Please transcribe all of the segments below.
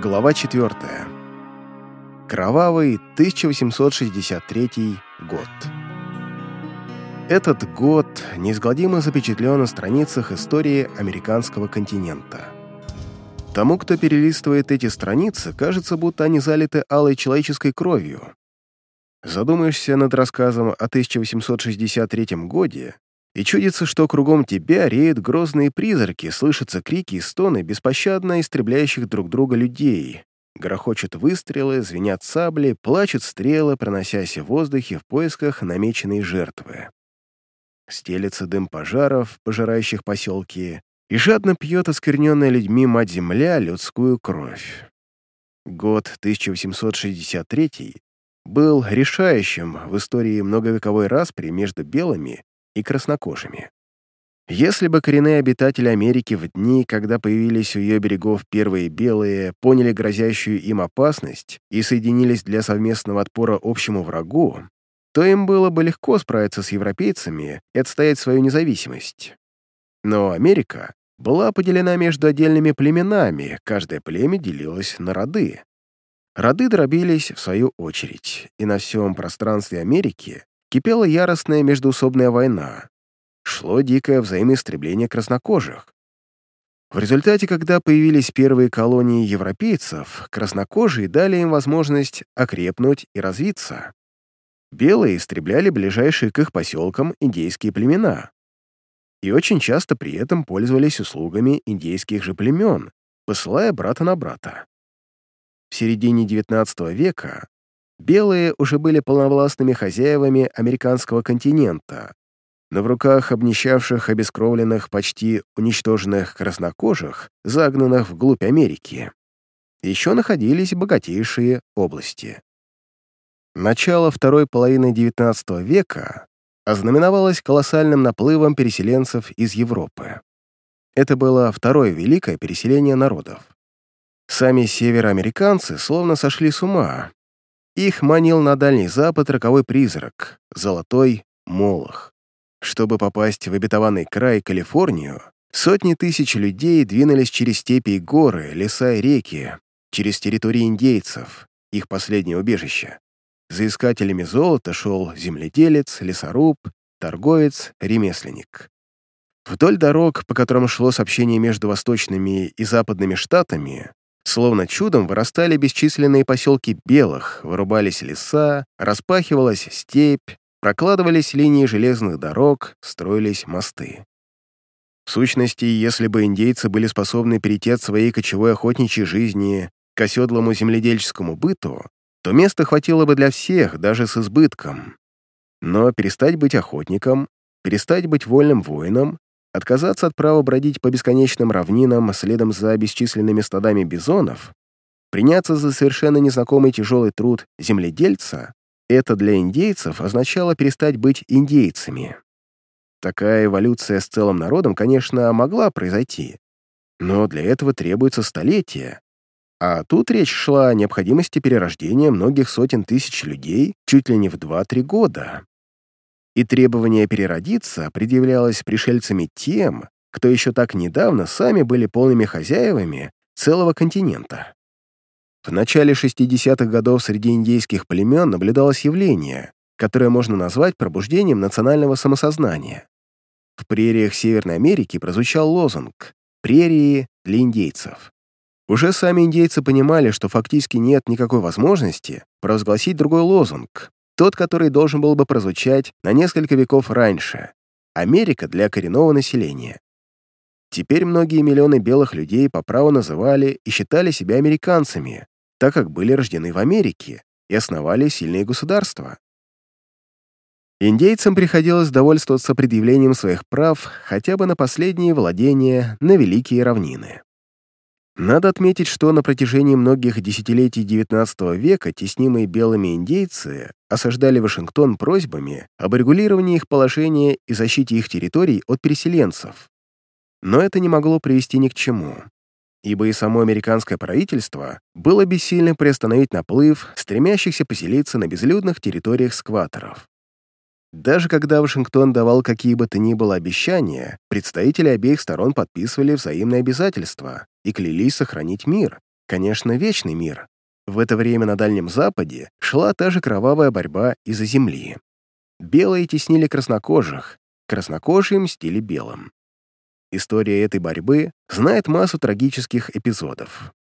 Глава 4. Кровавый 1863 год. Этот год неизгладимо запечатлен на страницах истории американского континента. Тому, кто перелистывает эти страницы, кажется, будто они залиты алой человеческой кровью. Задумаешься над рассказом о 1863 годе, и чудится, что кругом тебя реют грозные призраки, слышатся крики и стоны беспощадно истребляющих друг друга людей, грохочут выстрелы, звенят сабли, плачут стрелы, проносясь в воздухе в поисках намеченной жертвы. Стелится дым пожаров, пожирающих поселки, и жадно пьет оскверненная людьми мать-земля людскую кровь. Год 1863 был решающим в истории многовековой распри между белыми и краснокожими. Если бы коренные обитатели Америки в дни, когда появились у ее берегов первые белые, поняли грозящую им опасность и соединились для совместного отпора общему врагу, то им было бы легко справиться с европейцами и отстоять свою независимость. Но Америка была поделена между отдельными племенами, каждое племя делилось на роды. Роды дробились в свою очередь, и на всем пространстве Америки кипела яростная междуусобная война. Шло дикое взаимоистребление краснокожих. В результате, когда появились первые колонии европейцев, краснокожие дали им возможность окрепнуть и развиться. Белые истребляли ближайшие к их поселкам индейские племена. И очень часто при этом пользовались услугами индейских же племен, посылая брата на брата. В середине XIX века Белые уже были полновластными хозяевами американского континента, но в руках обнищавших, обескровленных, почти уничтоженных краснокожих, загнанных вглубь Америки, еще находились богатейшие области. Начало второй половины XIX века ознаменовалось колоссальным наплывом переселенцев из Европы. Это было второе великое переселение народов. Сами североамериканцы словно сошли с ума, их манил на Дальний Запад роковой призрак — золотой молох. Чтобы попасть в обетованный край Калифорнию, сотни тысяч людей двинулись через степи и горы, леса и реки, через территории индейцев, их последнее убежище. За искателями золота шел земледелец, лесоруб, торговец, ремесленник. Вдоль дорог, по которым шло сообщение между восточными и западными штатами, Словно чудом вырастали бесчисленные поселки белых, вырубались леса, распахивалась степь, прокладывались линии железных дорог, строились мосты. В сущности, если бы индейцы были способны перейти от своей кочевой охотничьей жизни к оседлому земледельческому быту, то места хватило бы для всех, даже с избытком. Но перестать быть охотником, перестать быть вольным воином Отказаться от права бродить по бесконечным равнинам следом за бесчисленными стадами бизонов, приняться за совершенно незнакомый тяжелый труд земледельца, это для индейцев означало перестать быть индейцами. Такая эволюция с целым народом, конечно, могла произойти, но для этого требуется столетие. А тут речь шла о необходимости перерождения многих сотен тысяч людей чуть ли не в 2-3 года и требование переродиться предъявлялось пришельцами тем, кто еще так недавно сами были полными хозяевами целого континента. В начале 60-х годов среди индейских племен наблюдалось явление, которое можно назвать пробуждением национального самосознания. В прериях Северной Америки прозвучал лозунг «Прерии для индейцев». Уже сами индейцы понимали, что фактически нет никакой возможности провозгласить другой лозунг, тот, который должен был бы прозвучать на несколько веков раньше. Америка для коренного населения. Теперь многие миллионы белых людей по праву называли и считали себя американцами, так как были рождены в Америке и основали сильные государства. Индейцам приходилось довольствоваться предъявлением своих прав хотя бы на последние владения на Великие равнины. Надо отметить, что на протяжении многих десятилетий XIX века теснимые белыми индейцы осаждали Вашингтон просьбами об регулировании их положения и защите их территорий от переселенцев. Но это не могло привести ни к чему, ибо и само американское правительство было бессильно приостановить наплыв стремящихся поселиться на безлюдных территориях скваторов. Даже когда Вашингтон давал какие бы то ни было обещания, представители обеих сторон подписывали взаимные обязательства и клялись сохранить мир, конечно, вечный мир. В это время на Дальнем Западе шла та же кровавая борьба из-за земли. Белые теснили краснокожих, краснокожие мстили белым. История этой борьбы знает массу трагических эпизодов.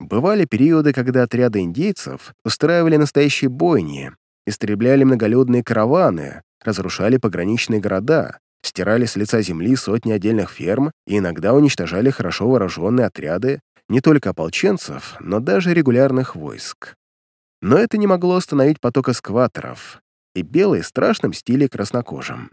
Бывали периоды, когда отряды индейцев устраивали настоящие бойни, истребляли многолюдные караваны, разрушали пограничные города, стирали с лица земли сотни отдельных ферм и иногда уничтожали хорошо вооруженные отряды не только ополченцев, но даже регулярных войск. Но это не могло остановить поток эскваторов, и белые страшно мстили краснокожим.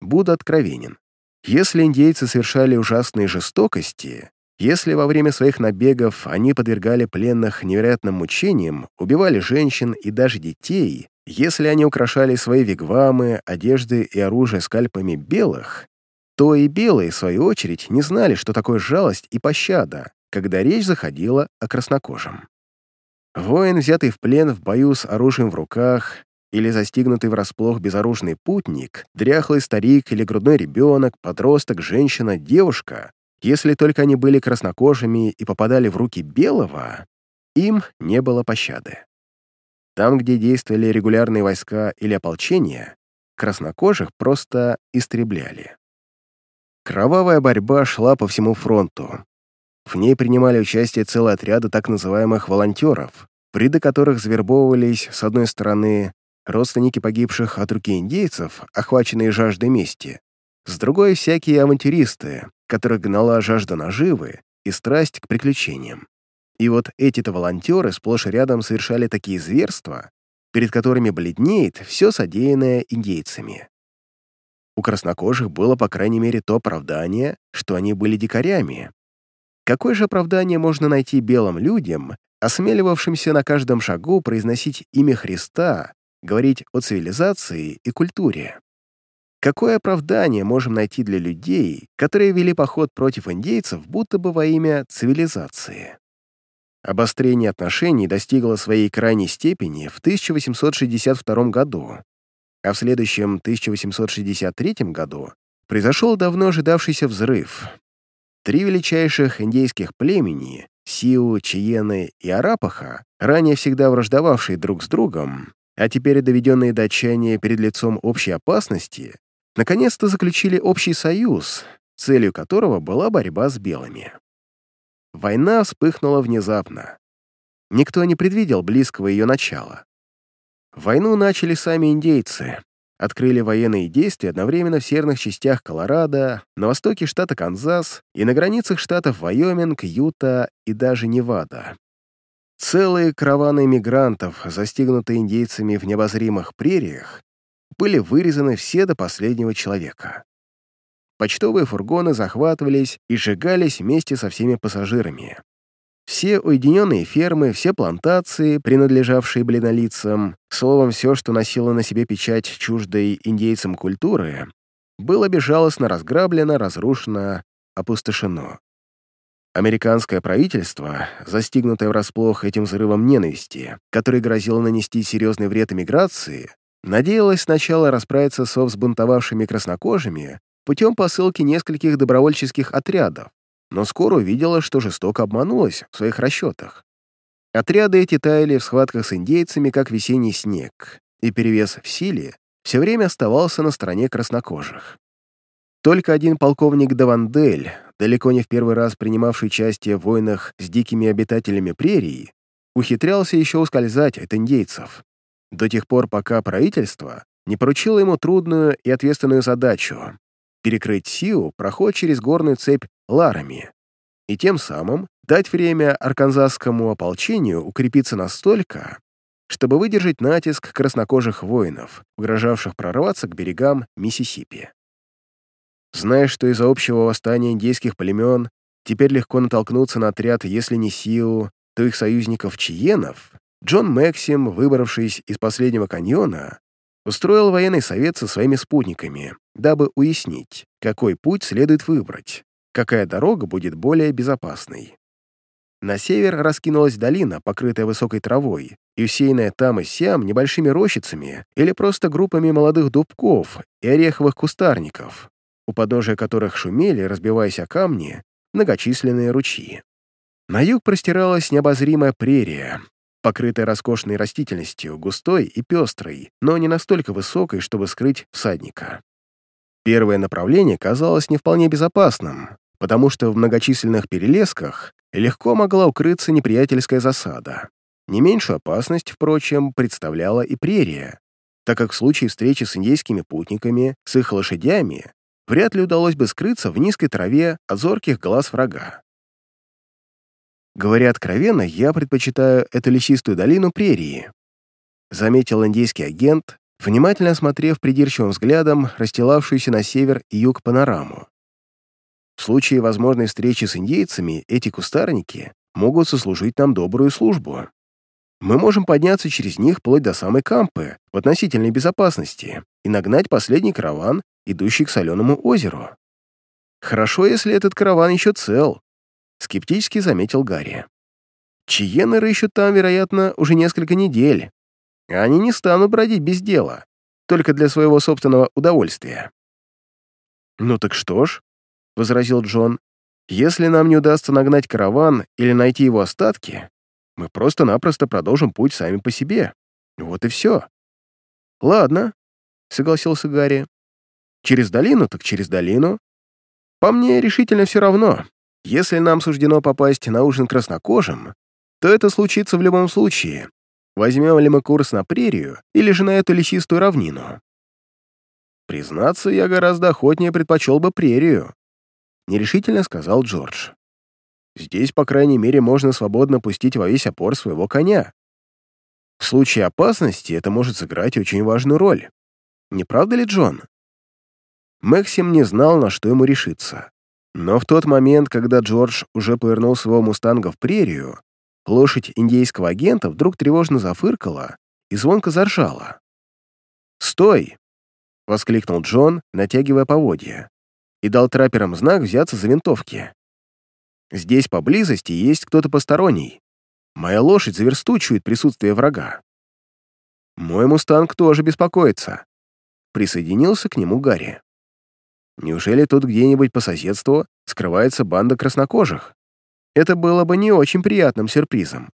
Буду откровенен. Если индейцы совершали ужасные жестокости, если во время своих набегов они подвергали пленных невероятным мучениям, убивали женщин и даже детей, если они украшали свои вигвамы, одежды и оружие скальпами белых, то и белые, в свою очередь, не знали, что такое жалость и пощада, когда речь заходила о краснокожем. Воин, взятый в плен в бою с оружием в руках, или застигнутый врасплох безоружный путник, дряхлый старик или грудной ребенок, подросток, женщина, девушка, если только они были краснокожими и попадали в руки белого, им не было пощады. Там, где действовали регулярные войска или ополчения, краснокожих просто истребляли. Кровавая борьба шла по всему фронту. В ней принимали участие целые отряды так называемых волонтеров, в которых завербовывались, с одной стороны, родственники погибших от руки индейцев, охваченные жаждой мести, с другой — всякие авантюристы, которых гнала жажда наживы и страсть к приключениям. И вот эти-то волонтеры сплошь и рядом совершали такие зверства, перед которыми бледнеет все содеянное индейцами. У краснокожих было, по крайней мере, то оправдание, что они были дикарями. Какое же оправдание можно найти белым людям, осмеливавшимся на каждом шагу произносить имя Христа, говорить о цивилизации и культуре? Какое оправдание можем найти для людей, которые вели поход против индейцев будто бы во имя цивилизации? Обострение отношений достигло своей крайней степени в 1862 году, а в следующем 1863 году произошел давно ожидавшийся взрыв. Три величайших индейских племени — Сиу, Чиены и Арапаха, ранее всегда враждовавшие друг с другом, а теперь доведенные до отчаяния перед лицом общей опасности, наконец-то заключили общий союз, целью которого была борьба с белыми. Война вспыхнула внезапно. Никто не предвидел близкого ее начала. Войну начали сами индейцы, открыли военные действия одновременно в северных частях Колорадо, на востоке штата Канзас и на границах штатов Вайоминг, Юта и даже Невада. Целые караваны мигрантов, застигнутые индейцами в необозримых прериях, были вырезаны все до последнего человека. Почтовые фургоны захватывались и сжигались вместе со всеми пассажирами. Все уединенные фермы, все плантации, принадлежавшие блинолицам, словом, все, что носило на себе печать чуждой индейцам культуры, было безжалостно разграблено, разрушено, опустошено. Американское правительство, застигнутое врасплох этим взрывом ненависти, который грозил нанести серьезный вред эмиграции, надеялась сначала расправиться со взбунтовавшими краснокожими путем посылки нескольких добровольческих отрядов, но скоро увидела, что жестоко обманулась в своих расчетах. Отряды эти таяли в схватках с индейцами, как весенний снег, и перевес в силе все время оставался на стороне краснокожих. Только один полковник Давандель, далеко не в первый раз принимавший участие в войнах с дикими обитателями прерии, ухитрялся еще ускользать от индейцев, до тех пор, пока правительство не поручило ему трудную и ответственную задачу — перекрыть Сиу проход через горную цепь Ларами и тем самым дать время арканзасскому ополчению укрепиться настолько, чтобы выдержать натиск краснокожих воинов, угрожавших прорваться к берегам Миссисипи. Зная, что из-за общего восстания индейских племен теперь легко натолкнуться на отряд, если не Сиу, то их союзников Чиенов, Джон Максим, выбравшись из последнего каньона, устроил военный совет со своими спутниками, дабы уяснить, какой путь следует выбрать, какая дорога будет более безопасной. На север раскинулась долина, покрытая высокой травой, и усеянная там и сям небольшими рощицами или просто группами молодых дубков и ореховых кустарников, у подножия которых шумели, разбиваясь о камни, многочисленные ручьи. На юг простиралась необозримая прерия, покрытая роскошной растительностью, густой и пестрой, но не настолько высокой, чтобы скрыть всадника. Первое направление казалось не вполне безопасным, потому что в многочисленных перелесках легко могла укрыться неприятельская засада. Не меньшую опасность, впрочем, представляла и прерия, так как в случае встречи с индейскими путниками, с их лошадями, вряд ли удалось бы скрыться в низкой траве от зорких глаз врага. Говоря откровенно, я предпочитаю эту лесистую долину прерии, заметил индийский агент, внимательно осмотрев придирчивым взглядом расстилавшуюся на север и юг панораму. В случае возможной встречи с индейцами эти кустарники могут сослужить нам добрую службу. Мы можем подняться через них вплоть до самой Кампы в относительной безопасности и нагнать последний караван, идущий к соленому озеру. Хорошо, если этот караван еще цел, скептически заметил Гарри. Чиены рыщут там, вероятно, уже несколько недель. Они не станут бродить без дела, только для своего собственного удовольствия. «Ну так что ж», — возразил Джон, «если нам не удастся нагнать караван или найти его остатки, мы просто-напросто продолжим путь сами по себе. Вот и все». «Ладно», — согласился Гарри. «Через долину, так через долину. По мне решительно все равно. Если нам суждено попасть на ужин краснокожим, то это случится в любом случае. Возьмем ли мы курс на прерию или же на эту лесистую равнину? Признаться, я гораздо охотнее предпочел бы прерию, нерешительно сказал Джордж. Здесь, по крайней мере, можно свободно пустить во весь опор своего коня. В случае опасности это может сыграть очень важную роль. Не правда ли, Джон? Максим не знал, на что ему решиться. Но в тот момент, когда Джордж уже повернул своего мустанга в прерию, лошадь индейского агента вдруг тревожно зафыркала и звонко заржала. «Стой!» — воскликнул Джон, натягивая поводья, и дал трапперам знак взяться за винтовки. Здесь поблизости есть кто-то посторонний. Моя лошадь заверстучивает присутствие врага. Мой мустанг тоже беспокоится. Присоединился к нему Гарри. Неужели тут где-нибудь по соседству скрывается банда краснокожих? Это было бы не очень приятным сюрпризом.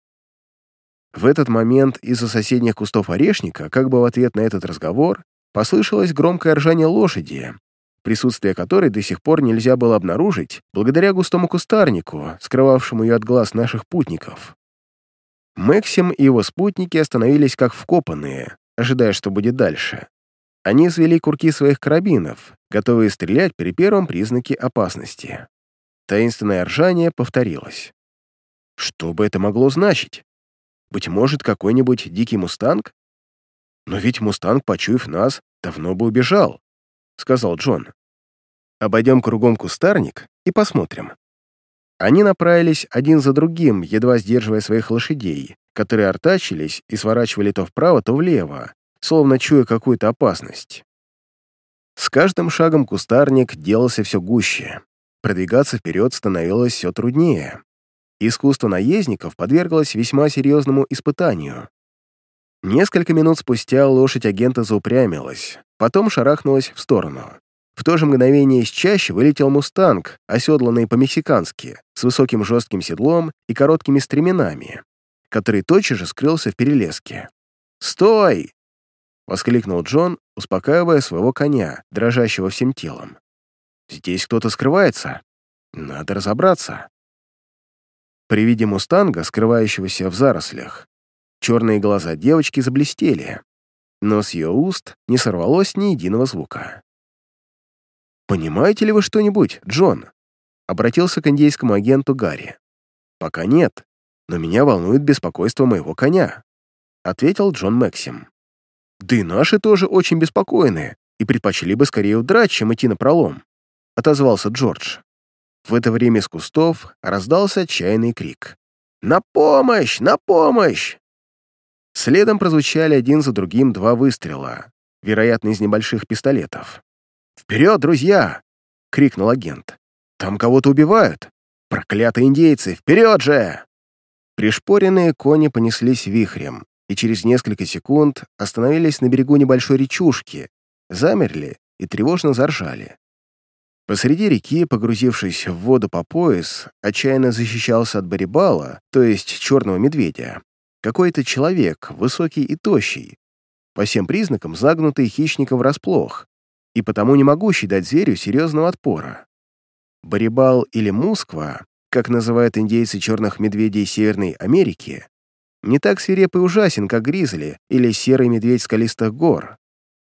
В этот момент из-за соседних кустов орешника, как бы в ответ на этот разговор, послышалось громкое ржание лошади, присутствие которой до сих пор нельзя было обнаружить благодаря густому кустарнику, скрывавшему ее от глаз наших путников. Максим и его спутники остановились как вкопанные, ожидая, что будет дальше. Они извели курки своих карабинов, готовые стрелять при первом признаке опасности. Таинственное ржание повторилось. Что бы это могло значить? Быть может, какой-нибудь дикий мустанг? Но ведь мустанг, почуяв нас, давно бы убежал, — сказал Джон. Обойдем кругом кустарник и посмотрим. Они направились один за другим, едва сдерживая своих лошадей, которые артачились и сворачивали то вправо, то влево, словно чуя какую-то опасность. С каждым шагом кустарник делался все гуще. Продвигаться вперед становилось все труднее. Искусство наездников подверглось весьма серьезному испытанию. Несколько минут спустя лошадь агента заупрямилась, потом шарахнулась в сторону. В то же мгновение из чаще вылетел мустанг, оседланный по-мексикански, с высоким жестким седлом и короткими стременами, который тотчас же скрылся в перелеске. «Стой!» — воскликнул Джон, успокаивая своего коня, дрожащего всем телом. «Здесь кто-то скрывается. Надо разобраться». При виде мустанга, скрывающегося в зарослях, черные глаза девочки заблестели, но с ее уст не сорвалось ни единого звука. «Понимаете ли вы что-нибудь, Джон?» Обратился к индейскому агенту Гарри. «Пока нет, но меня волнует беспокойство моего коня», ответил Джон Максим. «Да и наши тоже очень беспокойны и предпочли бы скорее удрать, чем идти на пролом», отозвался Джордж. В это время из кустов раздался отчаянный крик. «На помощь! На помощь!» Следом прозвучали один за другим два выстрела, вероятно, из небольших пистолетов. «Вперед, друзья!» — крикнул агент. «Там кого-то убивают! Проклятые индейцы! Вперед же!» Пришпоренные кони понеслись вихрем и через несколько секунд остановились на берегу небольшой речушки, замерли и тревожно заржали. Посреди реки, погрузившись в воду по пояс, отчаянно защищался от барибала, то есть черного медведя, какой-то человек, высокий и тощий, по всем признакам загнутый хищником врасплох, и потому не могущий дать зверю серьезного отпора. Барибал или мусква, как называют индейцы черных медведей Северной Америки, не так свиреп и ужасен, как гризли или серый медведь скалистых гор,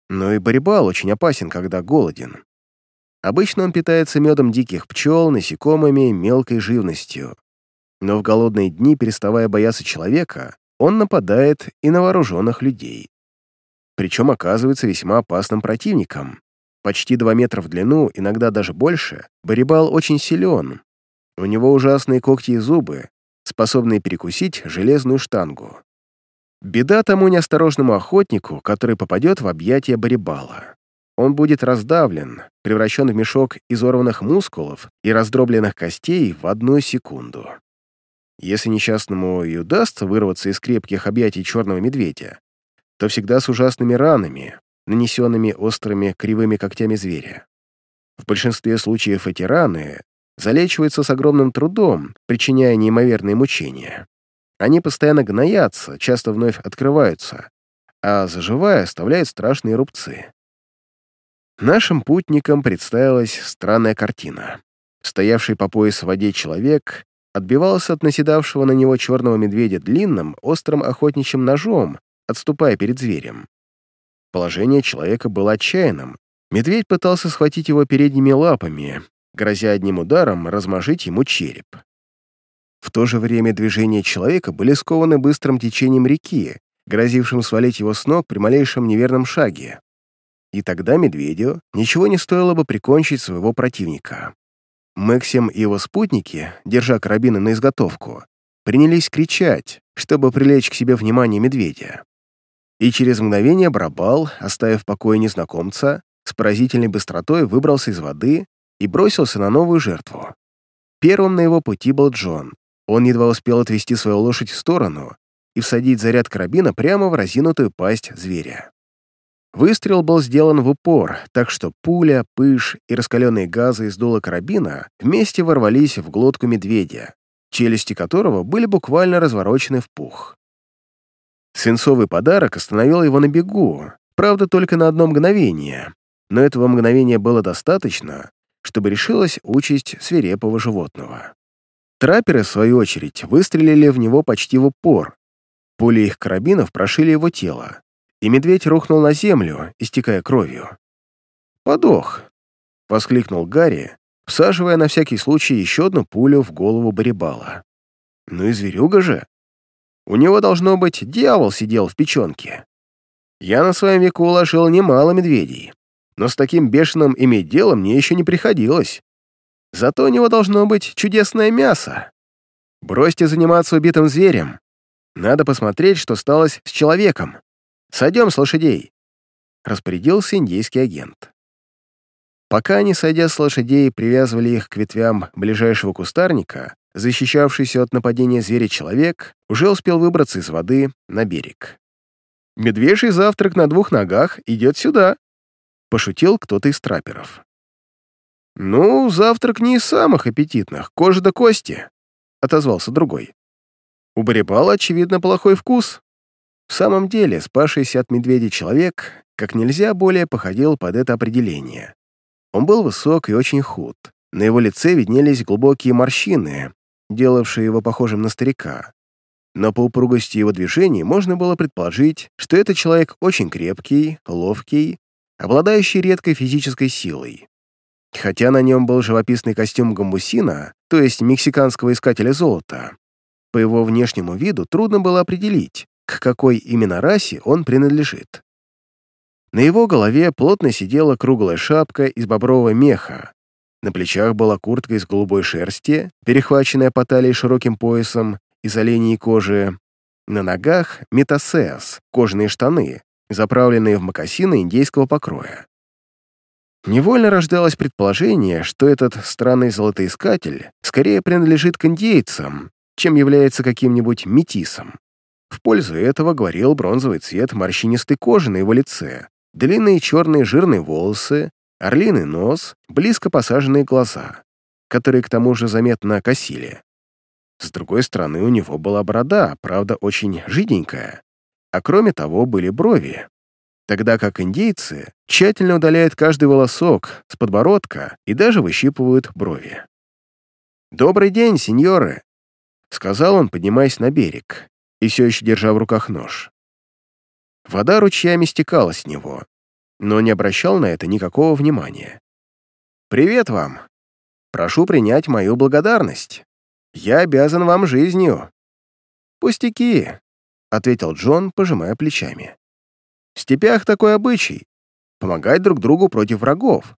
но и барибал очень опасен, когда голоден. Обычно он питается медом диких пчел, насекомыми, мелкой живностью. Но в голодные дни, переставая бояться человека, он нападает и на вооруженных людей. Причем оказывается весьма опасным противником. Почти 2 метра в длину, иногда даже больше, Барибал очень силен. У него ужасные когти и зубы, способные перекусить железную штангу. Беда тому неосторожному охотнику, который попадет в объятия Барибала. Он будет раздавлен, превращен в мешок изорванных мускулов и раздробленных костей в одну секунду. Если несчастному и удастся вырваться из крепких объятий черного медведя, то всегда с ужасными ранами, нанесенными острыми кривыми когтями зверя. В большинстве случаев эти раны залечиваются с огромным трудом, причиняя неимоверные мучения. Они постоянно гноятся, часто вновь открываются, а заживая оставляют страшные рубцы. Нашим путникам представилась странная картина. Стоявший по пояс в воде человек отбивался от наседавшего на него черного медведя длинным, острым охотничьим ножом, отступая перед зверем. Положение человека было отчаянным. Медведь пытался схватить его передними лапами, грозя одним ударом размажить ему череп. В то же время движения человека были скованы быстрым течением реки, грозившим свалить его с ног при малейшем неверном шаге. И тогда медведю ничего не стоило бы прикончить своего противника. Максим и его спутники, держа карабины на изготовку, принялись кричать, чтобы привлечь к себе внимание медведя. И через мгновение Брабал, оставив в покое незнакомца, с поразительной быстротой выбрался из воды и бросился на новую жертву. Первым на его пути был Джон. Он едва успел отвести свою лошадь в сторону и всадить заряд карабина прямо в разинутую пасть зверя. Выстрел был сделан в упор, так что пуля, пыш и раскаленные газы из дула карабина вместе ворвались в глотку медведя, челюсти которого были буквально разворочены в пух. Свинцовый подарок остановил его на бегу, правда, только на одно мгновение, но этого мгновения было достаточно, чтобы решилась участь свирепого животного. Трапперы, в свою очередь, выстрелили в него почти в упор. Пули их карабинов прошили его тело, и медведь рухнул на землю, истекая кровью. «Подох!» — воскликнул Гарри, всаживая на всякий случай еще одну пулю в голову Барибала. «Ну и зверюга же! У него, должно быть, дьявол сидел в печенке. Я на своем веку уложил немало медведей, но с таким бешеным иметь дело мне еще не приходилось. Зато у него должно быть чудесное мясо. Бросьте заниматься убитым зверем. Надо посмотреть, что сталось с человеком. Сойдем с лошадей!» — распорядился индийский агент. Пока они, сойдя с лошадей, привязывали их к ветвям ближайшего кустарника, защищавшийся от нападения зверя человек уже успел выбраться из воды на берег. «Медвежий завтрак на двух ногах идет сюда», — пошутил кто-то из трапперов. «Ну, завтрак не из самых аппетитных, кожа до кости», — отозвался другой. «У Барибала, очевидно, плохой вкус. В самом деле, спасшийся от медведя человек как нельзя более походил под это определение. Он был высок и очень худ. На его лице виднелись глубокие морщины, делавшие его похожим на старика. Но по упругости его движений можно было предположить, что это человек очень крепкий, ловкий, обладающий редкой физической силой. Хотя на нем был живописный костюм гамбусина, то есть мексиканского искателя золота, по его внешнему виду трудно было определить, к какой именно расе он принадлежит. На его голове плотно сидела круглая шапка из бобрового меха. На плечах была куртка из голубой шерсти, перехваченная по талии широким поясом из оленей кожи. На ногах — метасеас, кожаные штаны, заправленные в мокасины индейского покроя. Невольно рождалось предположение, что этот странный золотоискатель скорее принадлежит к индейцам, чем является каким-нибудь метисом. В пользу этого говорил бронзовый цвет морщинистой кожи на его лице, длинные черные жирные волосы, Орлиный нос, близко посаженные глаза, которые к тому же заметно косили. С другой стороны, у него была борода, правда, очень жиденькая, а кроме того были брови, тогда как индейцы тщательно удаляют каждый волосок с подбородка и даже выщипывают брови. «Добрый день, сеньоры!» — сказал он, поднимаясь на берег и все еще держа в руках нож. Вода ручьями стекала с него, но не обращал на это никакого внимания. «Привет вам! Прошу принять мою благодарность. Я обязан вам жизнью». «Пустяки», — ответил Джон, пожимая плечами. «В степях такой обычай — помогать друг другу против врагов.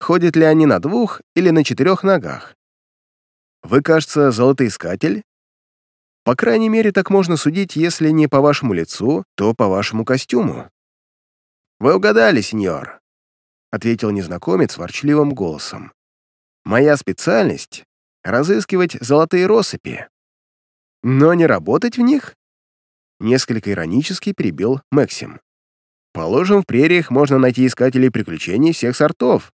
Ходят ли они на двух или на четырех ногах? Вы, кажется, золотоискатель? По крайней мере, так можно судить, если не по вашему лицу, то по вашему костюму. Вы угадали, сеньор, — ответил незнакомец ворчливым голосом. Моя специальность — разыскивать золотые россыпи. Но не работать в них? Несколько иронически перебил Максим. Положим, в прериях можно найти искателей приключений всех сортов.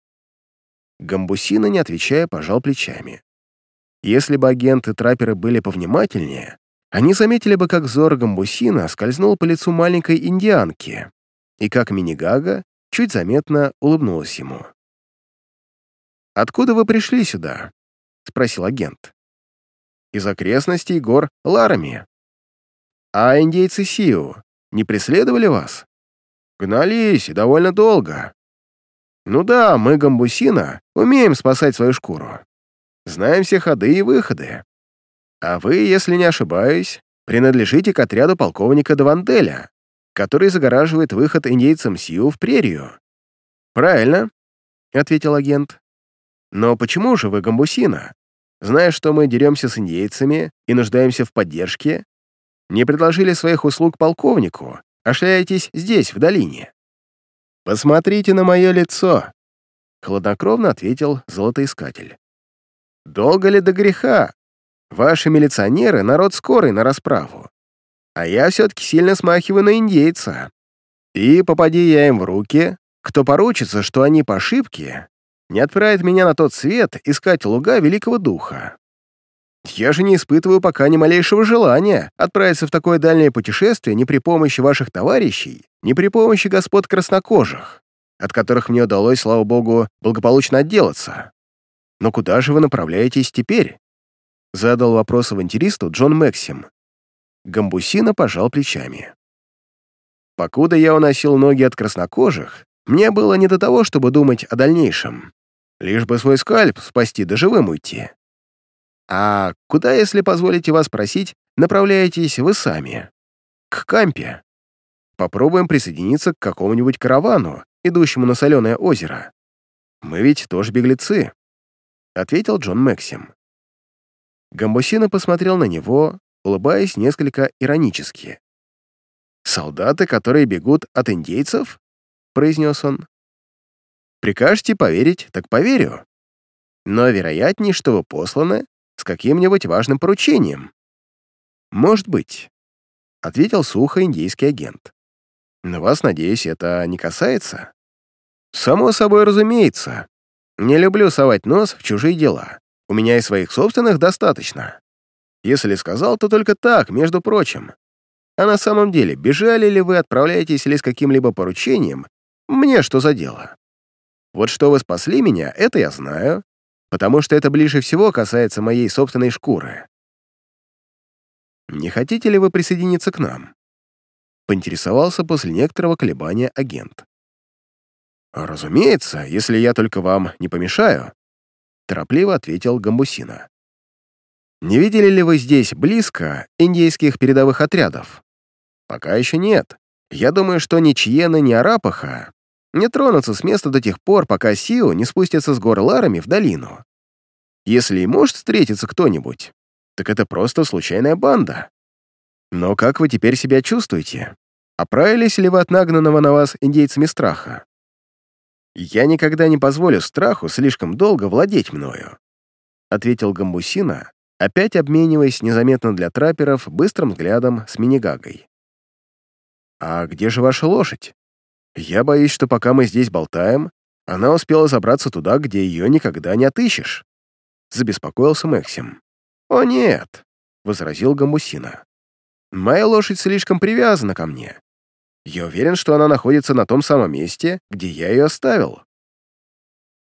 Гамбусина, не отвечая, пожал плечами. Если бы агенты трапперы были повнимательнее, они заметили бы, как взор Гамбусина скользнул по лицу маленькой индианки, и как Минигага чуть заметно улыбнулась ему. «Откуда вы пришли сюда?» — спросил агент. «Из окрестностей гор Ларами. А индейцы Сиу не преследовали вас?» «Гнались, и довольно долго. Ну да, мы, Гамбусина, умеем спасать свою шкуру. Знаем все ходы и выходы. А вы, если не ошибаюсь, принадлежите к отряду полковника Даванделя, который загораживает выход индейцам Сиу в прерию. «Правильно», — ответил агент. «Но почему же вы гамбусина? Зная, что мы деремся с индейцами и нуждаемся в поддержке, не предложили своих услуг полковнику, а шляетесь здесь, в долине?» «Посмотрите на мое лицо», — хладнокровно ответил золотоискатель. Долго ли до греха? Ваши милиционеры — народ скорый на расправу. А я все-таки сильно смахиваю на индейца. И, попади я им в руки, кто поручится, что они по ошибке, не отправит меня на тот свет искать луга Великого Духа. Я же не испытываю пока ни малейшего желания отправиться в такое дальнее путешествие ни при помощи ваших товарищей, ни при помощи господ краснокожих, от которых мне удалось, слава богу, благополучно отделаться. «Но куда же вы направляетесь теперь?» Задал вопрос авантюристу Джон Максим. Гамбусина пожал плечами. «Покуда я уносил ноги от краснокожих, мне было не до того, чтобы думать о дальнейшем. Лишь бы свой скальп спасти да живым уйти. А куда, если позволите вас спросить, направляетесь вы сами? К кампе. Попробуем присоединиться к какому-нибудь каравану, идущему на соленое озеро. Мы ведь тоже беглецы. — ответил Джон Максим. Гамбусина посмотрел на него, улыбаясь несколько иронически. «Солдаты, которые бегут от индейцев?» — произнес он. «Прикажете поверить, так поверю. Но вероятнее, что вы посланы с каким-нибудь важным поручением». «Может быть», — ответил сухо индейский агент. «Но вас, надеюсь, это не касается?» «Само собой разумеется», не люблю совать нос в чужие дела. У меня и своих собственных достаточно. Если сказал, то только так, между прочим. А на самом деле, бежали ли вы, отправляетесь ли с каким-либо поручением, мне что за дело? Вот что вы спасли меня, это я знаю, потому что это ближе всего касается моей собственной шкуры. Не хотите ли вы присоединиться к нам? Поинтересовался после некоторого колебания агент. «Разумеется, если я только вам не помешаю», — торопливо ответил Гамбусина. «Не видели ли вы здесь близко индейских передовых отрядов?» «Пока еще нет. Я думаю, что ни Чьена, ни Арапаха не тронутся с места до тех пор, пока Сиу не спустятся с гор Ларами в долину. Если и может встретиться кто-нибудь, так это просто случайная банда. Но как вы теперь себя чувствуете? Оправились ли вы от нагнанного на вас индейцами страха? «Я никогда не позволю страху слишком долго владеть мною», ответил Гамбусина, опять обмениваясь незаметно для трапперов быстрым взглядом с Минигагой. «А где же ваша лошадь? Я боюсь, что пока мы здесь болтаем, Она успела забраться туда, где ее никогда не отыщешь. Забеспокоился Максим. «О нет», — возразил Гамбусина. «Моя лошадь слишком привязана ко мне. Я уверен, что она находится на том самом месте, где я ее оставил.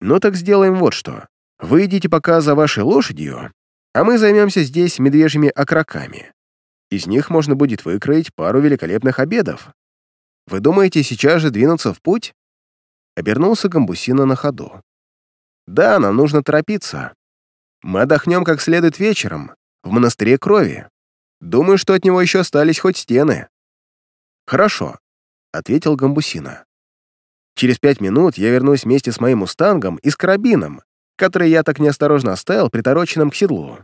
Ну так сделаем вот что. Вы идите пока за вашей лошадью, а мы займемся здесь медвежьими окроками. Из них можно будет выкроить пару великолепных обедов. Вы думаете сейчас же двинуться в путь?» Обернулся Гамбусина на ходу. «Да, нам нужно торопиться. Мы отдохнем как следует вечером, в монастыре крови. Думаю, что от него еще остались хоть стены». «Хорошо», — ответил Гамбусина. «Через пять минут я вернусь вместе с моим мустангом и с карабином, который я так неосторожно оставил притороченным к седлу.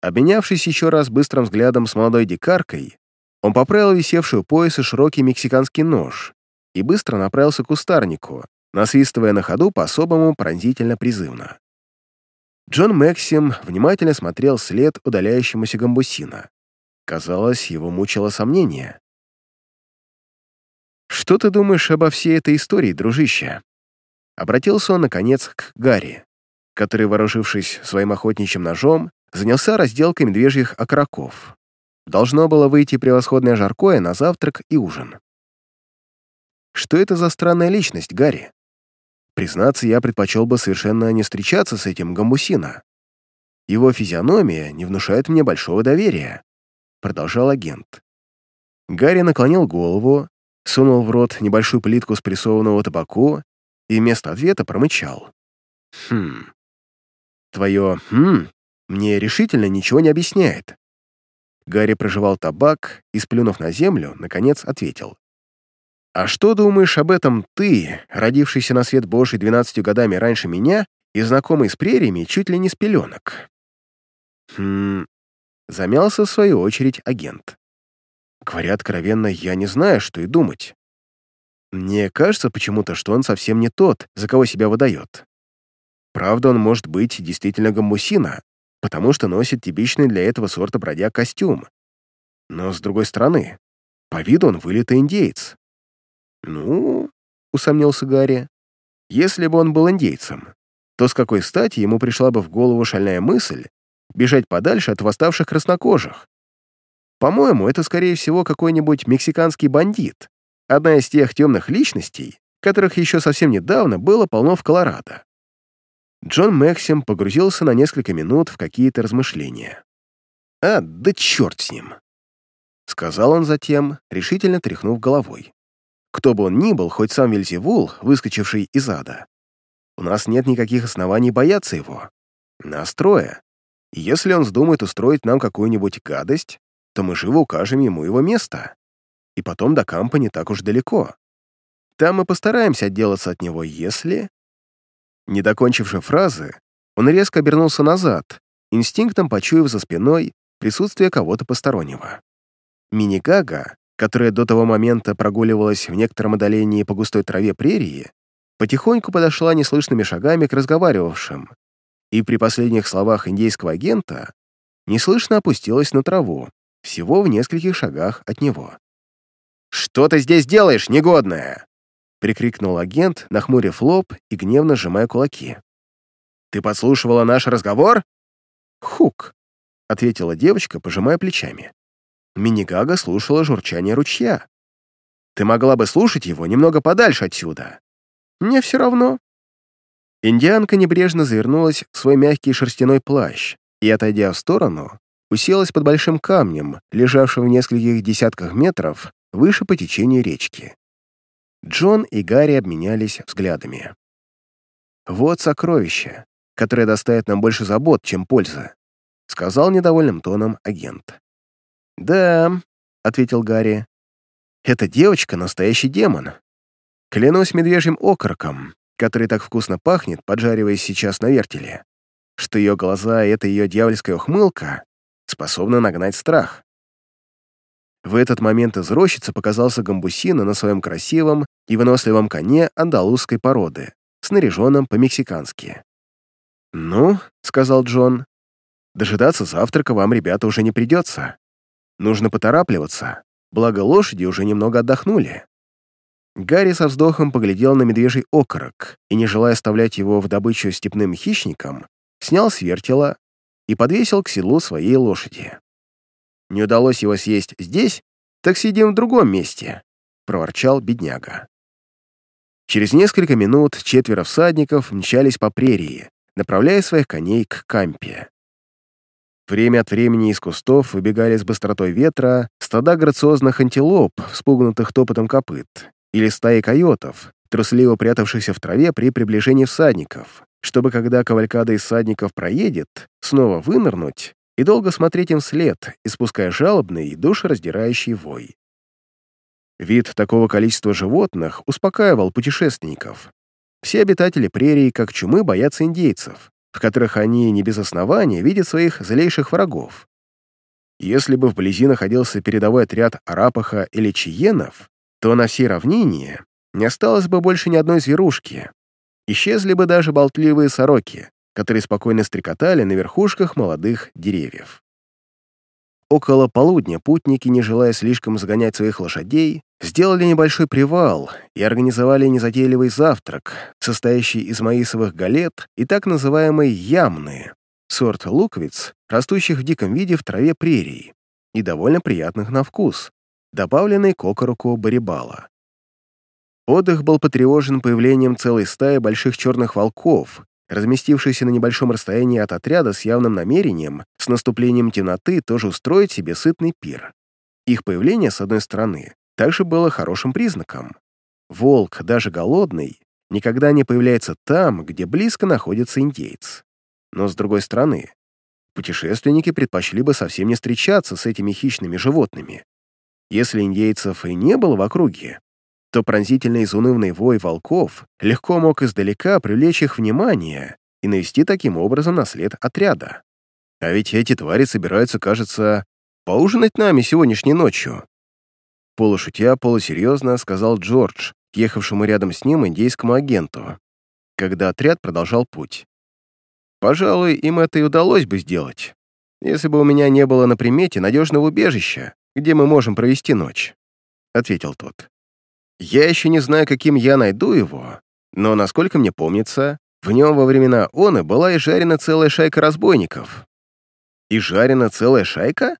Обменявшись еще раз быстрым взглядом с молодой дикаркой, он поправил висевший у пояса широкий мексиканский нож и быстро направился к кустарнику, насвистывая на ходу по-особому пронзительно-призывно. Джон Максим внимательно смотрел след удаляющемуся гамбусина. Казалось, его мучило сомнение. «Что ты думаешь обо всей этой истории, дружище?» Обратился он, наконец, к Гарри, который, вооружившись своим охотничьим ножом, занялся разделкой медвежьих окороков. Должно было выйти превосходное жаркое на завтрак и ужин. Что это за странная личность, Гарри? Признаться, я предпочел бы совершенно не встречаться с этим гамбусина. Его физиономия не внушает мне большого доверия, продолжал агент. Гарри наклонил голову, сунул в рот небольшую плитку спрессованного табаку и вместо ответа промычал. «Хм. Твое «хм» мне решительно ничего не объясняет». Гарри прожевал табак и, сплюнув на землю, наконец ответил. «А что думаешь об этом ты, родившийся на свет Божий двенадцатью годами раньше меня и знакомый с прериями чуть ли не с пеленок?» «Хм...» — замялся в свою очередь агент. «Говоря откровенно, я не знаю, что и думать. Мне кажется почему-то, что он совсем не тот, за кого себя выдает. Правда, он может быть действительно гаммусина, потому что носит типичный для этого сорта бродяг костюм. Но, с другой стороны, по виду он вылитый индейец. «Ну...» — усомнился Гарри. «Если бы он был индейцем, то с какой стати ему пришла бы в голову шальная мысль бежать подальше от восставших краснокожих? По-моему, это, скорее всего, какой-нибудь мексиканский бандит, одна из тех темных личностей, которых еще совсем недавно было полно в Колорадо. Джон Максим погрузился на несколько минут в какие-то размышления. «А, да черт с ним!» — сказал он затем, решительно тряхнув головой. «Кто бы он ни был, хоть сам Вельзевул, выскочивший из ада, у нас нет никаких оснований бояться его. Нас трое. Если он вздумает устроить нам какую-нибудь гадость, то мы живо укажем ему его место. И потом до кампа не так уж далеко. Там мы постараемся отделаться от него, если...» Не докончивши фразы, он резко обернулся назад, инстинктом почуяв за спиной присутствие кого-то постороннего. Мини-гага, которая до того момента прогуливалась в некотором отдалении по густой траве прерии, потихоньку подошла неслышными шагами к разговаривавшим, и при последних словах индейского агента неслышно опустилась на траву, всего в нескольких шагах от него. «Что ты здесь делаешь, негодная?» Прикрикнул агент, нахмурив лоб и гневно сжимая кулаки. «Ты подслушивала наш разговор?» «Хук», — ответила девочка, пожимая плечами. Минигага слушала журчание ручья. «Ты могла бы слушать его немного подальше отсюда. Мне все равно». Индианка небрежно завернулась в свой мягкий шерстяной плащ и, отойдя в сторону, уселась под большим камнем, лежавшим в нескольких десятках метров выше по течению речки. Джон и Гарри обменялись взглядами. «Вот сокровище, которое доставит нам больше забот, чем пользы», — сказал недовольным тоном агент. «Да», — ответил Гарри, — «эта девочка — настоящий демон. Клянусь медвежьим окороком, который так вкусно пахнет, поджариваясь сейчас на вертеле, что ее глаза и эта ее дьявольская ухмылка способны нагнать страх. В этот момент из рощицы показался гамбусина на своем красивом и выносливом коне андалузской породы, снаряженном по-мексикански. «Ну», — сказал Джон, — «дожидаться завтрака вам, ребята, уже не придется. Нужно поторапливаться, благо лошади уже немного отдохнули». Гарри со вздохом поглядел на медвежий окорок и, не желая оставлять его в добычу степным хищникам, снял с вертела и подвесил к седлу своей лошади. «Не удалось его съесть здесь, так сидим в другом месте», — проворчал бедняга. Через несколько минут четверо всадников мчались по прерии, направляя своих коней к кампе. Время от времени из кустов выбегали с быстротой ветра стада грациозных антилоп, вспугнутых топотом копыт, или стаи койотов, трусливо прятавшихся в траве при приближении всадников, чтобы, когда кавалькада из всадников проедет, снова вынырнуть и долго смотреть им вслед, испуская жалобный и душераздирающий вой. Вид такого количества животных успокаивал путешественников. Все обитатели прерии, как чумы, боятся индейцев, в которых они не без основания видят своих злейших врагов. Если бы вблизи находился передовой отряд арапаха или чиенов, то на всей равнине не осталось бы больше ни одной зверушки. Исчезли бы даже болтливые сороки, которые спокойно стрекотали на верхушках молодых деревьев. Около полудня путники, не желая слишком загонять своих лошадей, сделали небольшой привал и организовали незатейливый завтрак, состоящий из маисовых галет и так называемой ямны, сорт луковиц, растущих в диком виде в траве прерий, и довольно приятных на вкус, добавленный к окороку барибала. Отдых был потревожен появлением целой стаи больших черных волков, разместившихся на небольшом расстоянии от отряда с явным намерением с наступлением темноты тоже устроить себе сытный пир. Их появление, с одной стороны, также было хорошим признаком. Волк, даже голодный, никогда не появляется там, где близко находится индейец. Но с другой стороны, путешественники предпочли бы совсем не встречаться с этими хищными животными. Если индейцев и не было в округе, то пронзительный изунывный вой волков легко мог издалека привлечь их внимание и навести таким образом на след отряда. А ведь эти твари собираются, кажется, поужинать нами сегодняшней ночью. Полушутя, полусерьезно сказал Джордж, ехавшему рядом с ним индейскому агенту, когда отряд продолжал путь. «Пожалуй, им это и удалось бы сделать, если бы у меня не было на примете надежного убежища, где мы можем провести ночь», — ответил тот. «Я еще не знаю, каким я найду его, но, насколько мне помнится, в нем во времена Оны была и жарена целая шайка разбойников». «И жарена целая шайка?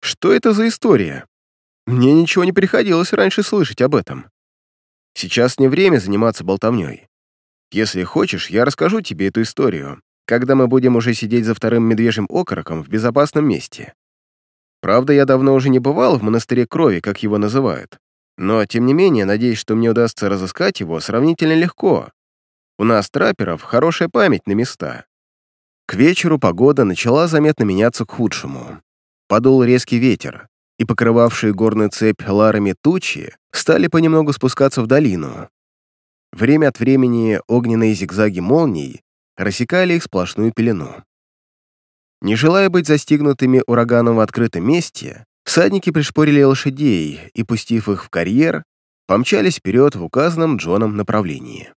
Что это за история?» Мне ничего не приходилось раньше слышать об этом. Сейчас не время заниматься болтовней. Если хочешь, я расскажу тебе эту историю, когда мы будем уже сидеть за вторым медвежьим окороком в безопасном месте. Правда, я давно уже не бывал в монастыре крови, как его называют. Но, тем не менее, надеюсь, что мне удастся разыскать его сравнительно легко. У нас, трапперов, хорошая память на места. К вечеру погода начала заметно меняться к худшему. Подул резкий ветер, и покрывавшие горную цепь ларами тучи стали понемногу спускаться в долину. Время от времени огненные зигзаги молний рассекали их сплошную пелену. Не желая быть застигнутыми ураганом в открытом месте, всадники пришпорили лошадей и, пустив их в карьер, помчались вперед в указанном Джоном направлении.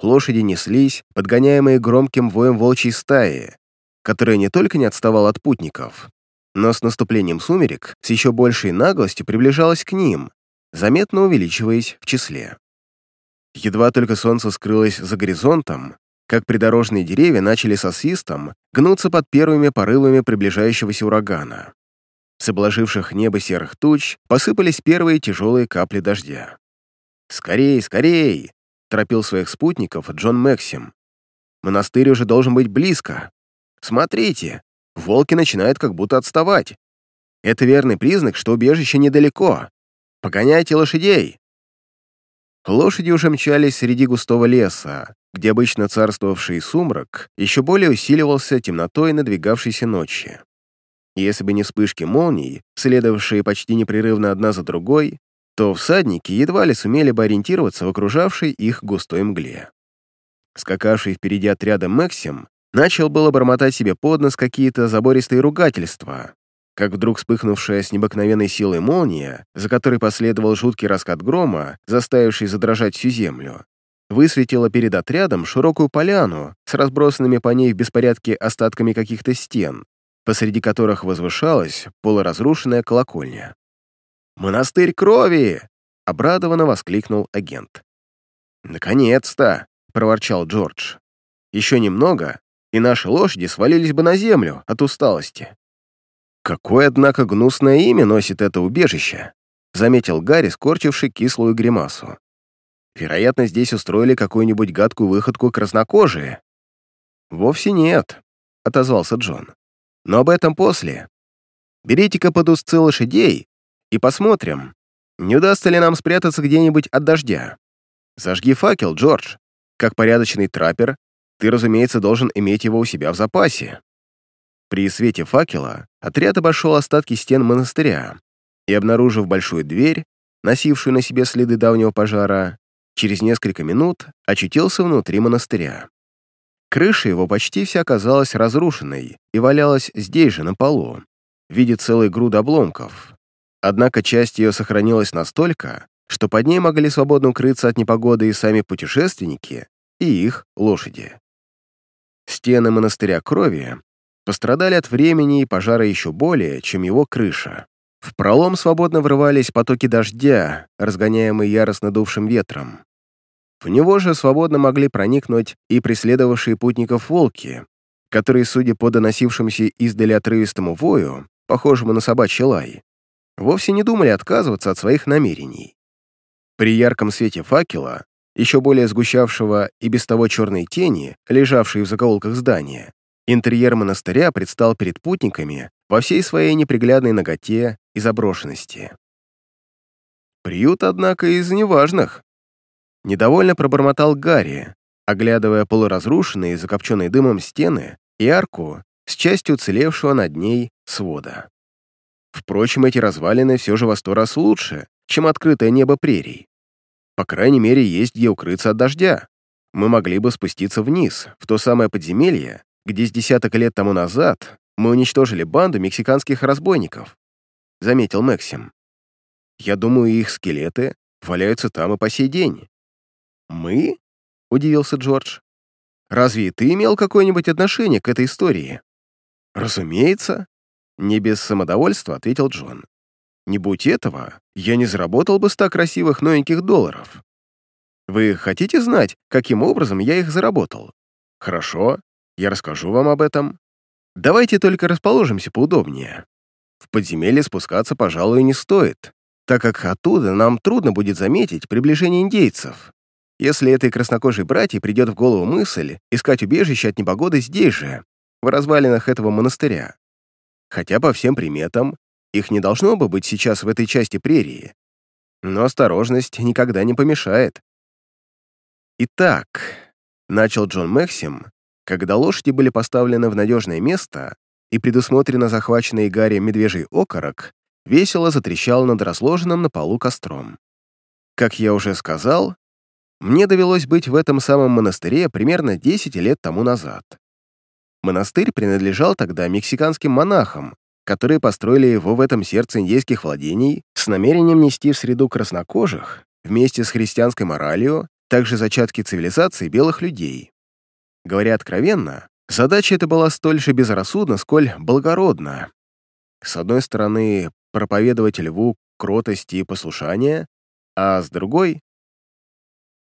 Лошади неслись, подгоняемые громким воем волчьей стаи, которая не только не отставала от путников, но с наступлением сумерек с еще большей наглостью приближалась к ним, заметно увеличиваясь в числе. Едва только солнце скрылось за горизонтом, как придорожные деревья начали со свистом гнуться под первыми порывами приближающегося урагана. С обложивших небо серых туч посыпались первые тяжелые капли дождя. «Скорей, скорей!» — торопил своих спутников Джон Максим. «Монастырь уже должен быть близко. Смотрите, волки начинают как будто отставать. Это верный признак, что убежище недалеко. Погоняйте лошадей!» Лошади уже мчались среди густого леса, где обычно царствовавший сумрак еще более усиливался темнотой надвигавшейся ночи. Если бы не вспышки молний, следовавшие почти непрерывно одна за другой, то всадники едва ли сумели бы ориентироваться в окружавшей их густой мгле. Скакавший впереди отряда Максим Начал было бормотать себе под нос какие-то забористые ругательства, как вдруг вспыхнувшая с необыкновенной силой молния, за которой последовал жуткий раскат грома, заставивший задрожать всю землю, высветила перед отрядом широкую поляну с разбросанными по ней в беспорядке остатками каких-то стен, посреди которых возвышалась полуразрушенная колокольня. «Монастырь крови!» — обрадованно воскликнул агент. «Наконец-то!» — проворчал Джордж. «Еще немного, и наши лошади свалились бы на землю от усталости». «Какое, однако, гнусное имя носит это убежище», — заметил Гарри, скорчивший кислую гримасу. «Вероятно, здесь устроили какую-нибудь гадкую выходку краснокожие». «Вовсе нет», — отозвался Джон. «Но об этом после. Берите-ка под узцы лошадей и посмотрим, не удастся ли нам спрятаться где-нибудь от дождя. Зажги факел, Джордж. Как порядочный траппер, ты, разумеется, должен иметь его у себя в запасе. При свете факела отряд обошел остатки стен монастыря и, обнаружив большую дверь, носившую на себе следы давнего пожара, через несколько минут очутился внутри монастыря. Крыша его почти вся оказалась разрушенной и валялась здесь же, на полу, в виде целой груды обломков. Однако часть ее сохранилась настолько, что под ней могли свободно укрыться от непогоды и сами путешественники, и их лошади. Стены монастыря крови пострадали от времени и пожара еще более, чем его крыша. В пролом свободно врывались потоки дождя, разгоняемые яростно дувшим ветром. В него же свободно могли проникнуть и преследовавшие путников волки, которые, судя по доносившемуся издали отрывистому вою, похожему на собачий лай, вовсе не думали отказываться от своих намерений. При ярком свете факела, еще более сгущавшего и без того черной тени, лежавшей в закоулках здания, интерьер монастыря предстал перед путниками во всей своей неприглядной ноготе и заброшенности. Приют, однако, из неважных. Недовольно пробормотал Гарри, оглядывая полуразрушенные, закопченные дымом стены и арку с частью уцелевшего над ней свода. Впрочем, эти развалины все же во сто раз лучше, чем открытое небо прерий. По крайней мере, есть где укрыться от дождя. Мы могли бы спуститься вниз, в то самое подземелье, где с десяток лет тому назад мы уничтожили банду мексиканских разбойников», — заметил Максим. «Я думаю, их скелеты валяются там и по сей день». «Мы?» — удивился Джордж. «Разве ты имел какое-нибудь отношение к этой истории?» «Разумеется», — не без самодовольства ответил Джон. Не будь этого, я не заработал бы ста красивых новеньких долларов. Вы хотите знать, каким образом я их заработал? Хорошо, я расскажу вам об этом. Давайте только расположимся поудобнее. В подземелье спускаться, пожалуй, не стоит, так как оттуда нам трудно будет заметить приближение индейцев. Если этой краснокожей братье придет в голову мысль искать убежище от непогоды здесь же, в развалинах этого монастыря. Хотя по всем приметам их не должно бы быть сейчас в этой части прерии. Но осторожность никогда не помешает. «Итак», — начал Джон Максим, когда лошади были поставлены в надежное место и предусмотрено захваченный Гарри медвежий окорок, весело затрещал над разложенным на полу костром. Как я уже сказал, мне довелось быть в этом самом монастыре примерно 10 лет тому назад. Монастырь принадлежал тогда мексиканским монахам, которые построили его в этом сердце индейских владений с намерением нести в среду краснокожих, вместе с христианской моралью, также зачатки цивилизации белых людей. Говоря откровенно, задача эта была столь же безрассудна, сколь благородна. С одной стороны, проповедовать льву кротости и послушания, а с другой...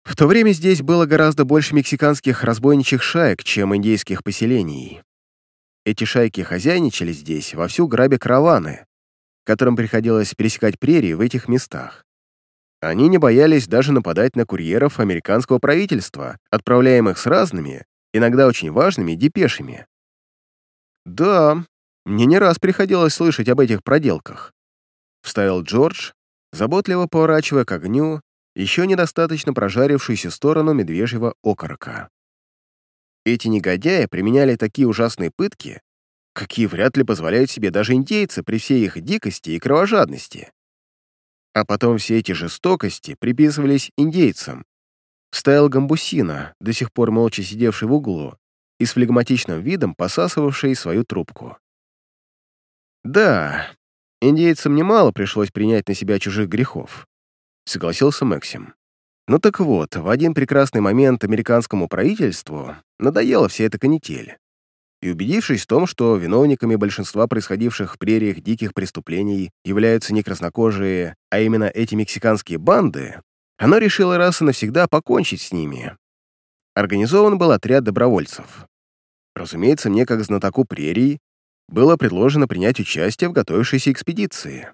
В то время здесь было гораздо больше мексиканских разбойничьих шаек, чем индейских поселений. Эти шайки хозяйничали здесь, вовсю грабя караваны, которым приходилось пересекать прерии в этих местах. Они не боялись даже нападать на курьеров американского правительства, отправляемых с разными, иногда очень важными, депешами. «Да, мне не раз приходилось слышать об этих проделках», — вставил Джордж, заботливо поворачивая к огню еще недостаточно прожарившуюся сторону медвежьего окорока. Эти негодяи применяли такие ужасные пытки, какие вряд ли позволяют себе даже индейцы при всей их дикости и кровожадности. А потом все эти жестокости приписывались индейцам. Стоял гамбусина, до сих пор молча сидевший в углу и с флегматичным видом посасывавший свою трубку. «Да, индейцам немало пришлось принять на себя чужих грехов», — согласился Максим. Ну так вот, в один прекрасный момент американскому правительству надоела вся эта канитель. и убедившись в том, что виновниками большинства происходивших в прериях диких преступлений являются не краснокожие, а именно эти мексиканские банды, оно решило раз и навсегда покончить с ними. Организован был отряд добровольцев. Разумеется, мне, как знатоку прерий, было предложено принять участие в готовившейся экспедиции.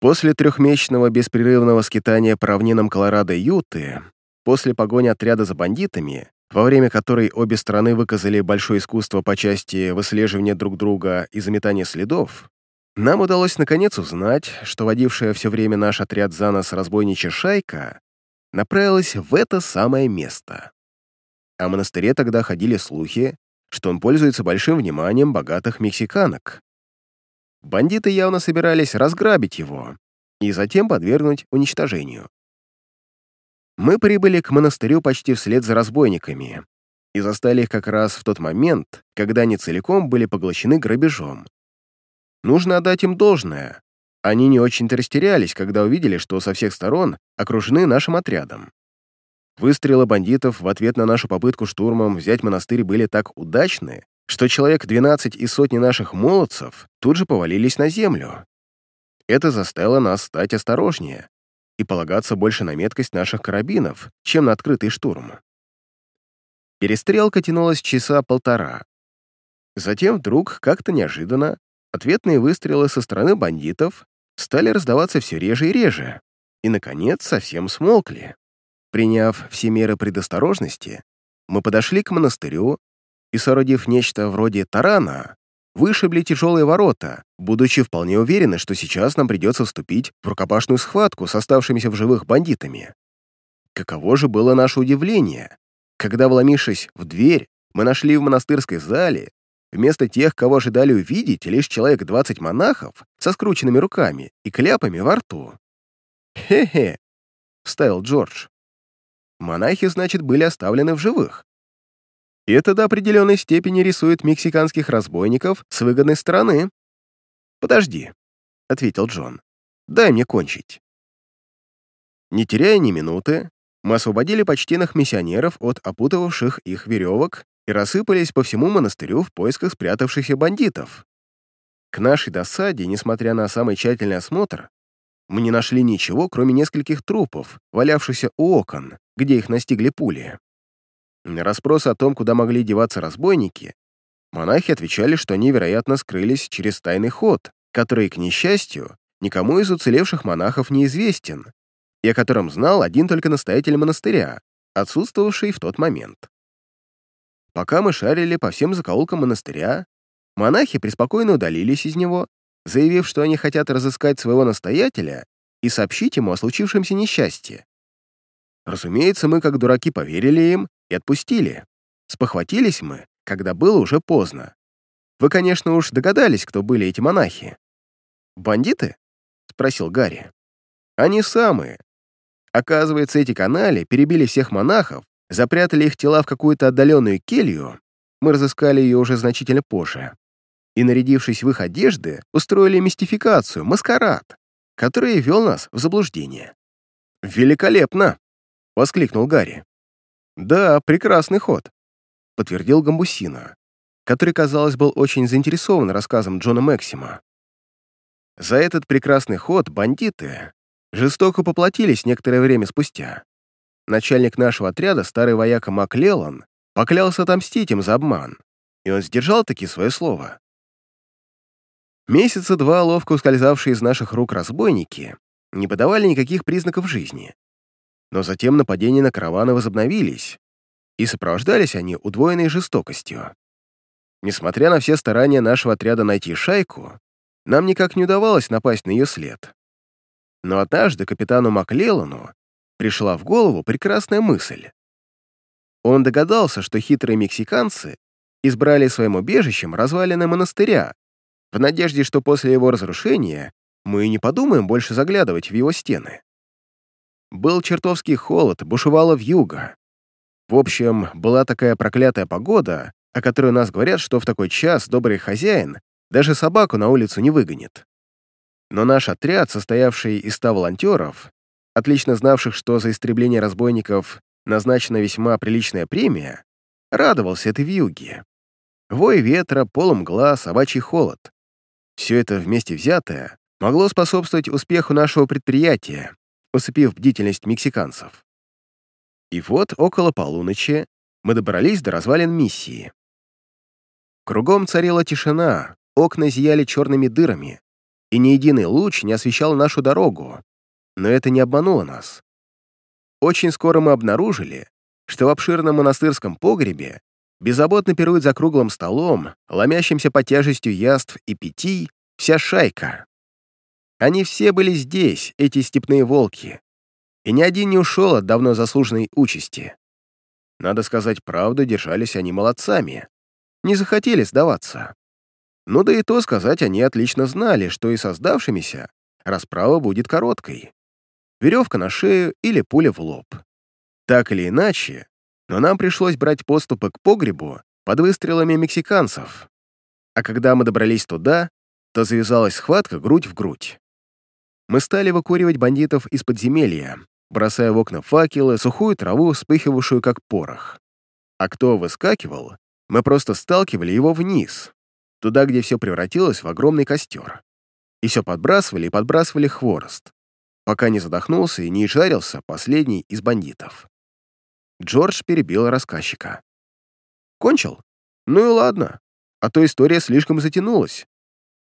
После трехмесячного беспрерывного скитания по равнинам Колорадо и Юты, после погони отряда за бандитами, во время которой обе стороны выказали большое искусство по части выслеживания друг друга и заметания следов, нам удалось наконец узнать, что водившая все время наш отряд за нас разбойничья шайка направилась в это самое место. О монастыре тогда ходили слухи, что он пользуется большим вниманием богатых мексиканок. Бандиты явно собирались разграбить его и затем подвергнуть уничтожению мы прибыли к монастырю почти вслед за разбойниками и застали их как раз в тот момент, когда они целиком были поглощены грабежом. Нужно отдать им должное. Они не очень-то растерялись, когда увидели, что со всех сторон окружены нашим отрядом. Выстрелы бандитов в ответ на нашу попытку штурмом взять монастырь были так удачны, что человек 12 и сотни наших молодцев тут же повалились на землю. Это заставило нас стать осторожнее, и полагаться больше на меткость наших карабинов, чем на открытый штурм. Перестрелка тянулась часа полтора. Затем вдруг, как-то неожиданно, ответные выстрелы со стороны бандитов стали раздаваться все реже и реже, и, наконец, совсем смолкли. Приняв все меры предосторожности, мы подошли к монастырю и, соорудив нечто вроде тарана, вышибли тяжелые ворота, будучи вполне уверены, что сейчас нам придется вступить в рукопашную схватку с оставшимися в живых бандитами. Каково же было наше удивление, когда, вломившись в дверь, мы нашли в монастырской зале вместо тех, кого ожидали увидеть, лишь человек 20 монахов со скрученными руками и кляпами во рту. «Хе-хе», — вставил Джордж. «Монахи, значит, были оставлены в живых. И это до определенной степени рисует мексиканских разбойников с выгодной стороны. «Подожди», — ответил Джон. «Дай мне кончить». Не теряя ни минуты, мы освободили почтенных миссионеров от опутывавших их веревок и рассыпались по всему монастырю в поисках спрятавшихся бандитов. К нашей досаде, несмотря на самый тщательный осмотр, мы не нашли ничего, кроме нескольких трупов, валявшихся у окон, где их настигли пули. На расспросы о том, куда могли деваться разбойники, монахи отвечали, что они, вероятно, скрылись через тайный ход, который, к несчастью, никому из уцелевших монахов не известен, и о котором знал один только настоятель монастыря, отсутствовавший в тот момент. Пока мы шарили по всем закоулкам монастыря, монахи преспокойно удалились из него, заявив, что они хотят разыскать своего настоятеля и сообщить ему о случившемся несчастье. Разумеется, мы, как дураки, поверили им и отпустили. Спохватились мы, когда было уже поздно. Вы, конечно, уж догадались, кто были эти монахи. «Бандиты?» — спросил Гарри. «Они самые. Оказывается, эти канали перебили всех монахов, запрятали их тела в какую-то отдаленную келью, мы разыскали ее уже значительно позже, и, нарядившись в их одежды, устроили мистификацию, маскарад, который вел нас в заблуждение». «Великолепно!» — воскликнул Гарри. «Да, прекрасный ход», — подтвердил Гамбусина, который, казалось, был очень заинтересован рассказом Джона Максима. За этот прекрасный ход бандиты жестоко поплатились некоторое время спустя. Начальник нашего отряда, старый вояка Мак Лелан, поклялся отомстить им за обман, и он сдержал таки свое слово. Месяца два ловко ускользавшие из наших рук разбойники не подавали никаких признаков жизни. Но затем нападения на караваны возобновились, и сопровождались они удвоенной жестокостью. Несмотря на все старания нашего отряда найти шайку, нам никак не удавалось напасть на ее след. Но однажды капитану Маклеллану пришла в голову прекрасная мысль. Он догадался, что хитрые мексиканцы избрали своим убежищем развалины монастыря, в надежде, что после его разрушения мы не подумаем больше заглядывать в его стены. Был чертовский холод, бушевало вьюга. В общем, была такая проклятая погода, о которой нас говорят, что в такой час добрый хозяин даже собаку на улицу не выгонит. Но наш отряд, состоявший из ста волонтеров, отлично знавших, что за истребление разбойников назначена весьма приличная премия, радовался этой вьюге. Вой ветра, полумгла, собачий холод. Все это вместе взятое могло способствовать успеху нашего предприятия, усыпив бдительность мексиканцев. И вот около полуночи мы добрались до развалин миссии. Кругом царила тишина, окна зияли черными дырами, и ни единый луч не освещал нашу дорогу, но это не обмануло нас. Очень скоро мы обнаружили, что в обширном монастырском погребе беззаботно пирует за круглым столом, ломящимся под тяжестью яств и питий, вся шайка. Они все были здесь, эти степные волки, и ни один не ушел от давно заслуженной участи. Надо сказать правду, держались они молодцами, не захотели сдаваться. Ну да и то сказать, они отлично знали, что и создавшимися расправа будет короткой. Веревка на шею или пуля в лоб. Так или иначе, но нам пришлось брать поступы к погребу под выстрелами мексиканцев. А когда мы добрались туда, то завязалась схватка грудь в грудь. Мы стали выкуривать бандитов из подземелья, бросая в окна факелы, сухую траву, вспыхивавшую как порох. А кто выскакивал, мы просто сталкивали его вниз, туда, где все превратилось в огромный костер. И все подбрасывали и подбрасывали хворост, пока не задохнулся и не жарился последний из бандитов. Джордж перебил рассказчика. «Кончил? Ну и ладно, а то история слишком затянулась,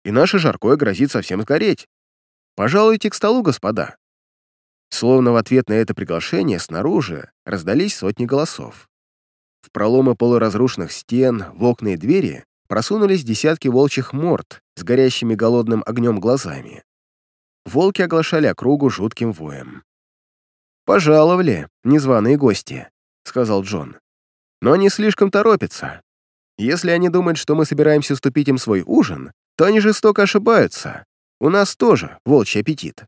и наше жаркое грозит совсем сгореть. Пожалуйте к столу, господа». Словно в ответ на это приглашение снаружи раздались сотни голосов. В проломы полуразрушенных стен, в окна и двери просунулись десятки волчьих морд с горящими голодным огнем глазами. Волки оглашали округу жутким воем. «Пожаловали, незваные гости», — сказал Джон. «Но они слишком торопятся. Если они думают, что мы собираемся ступить им свой ужин, то они жестоко ошибаются. У нас тоже волчий аппетит».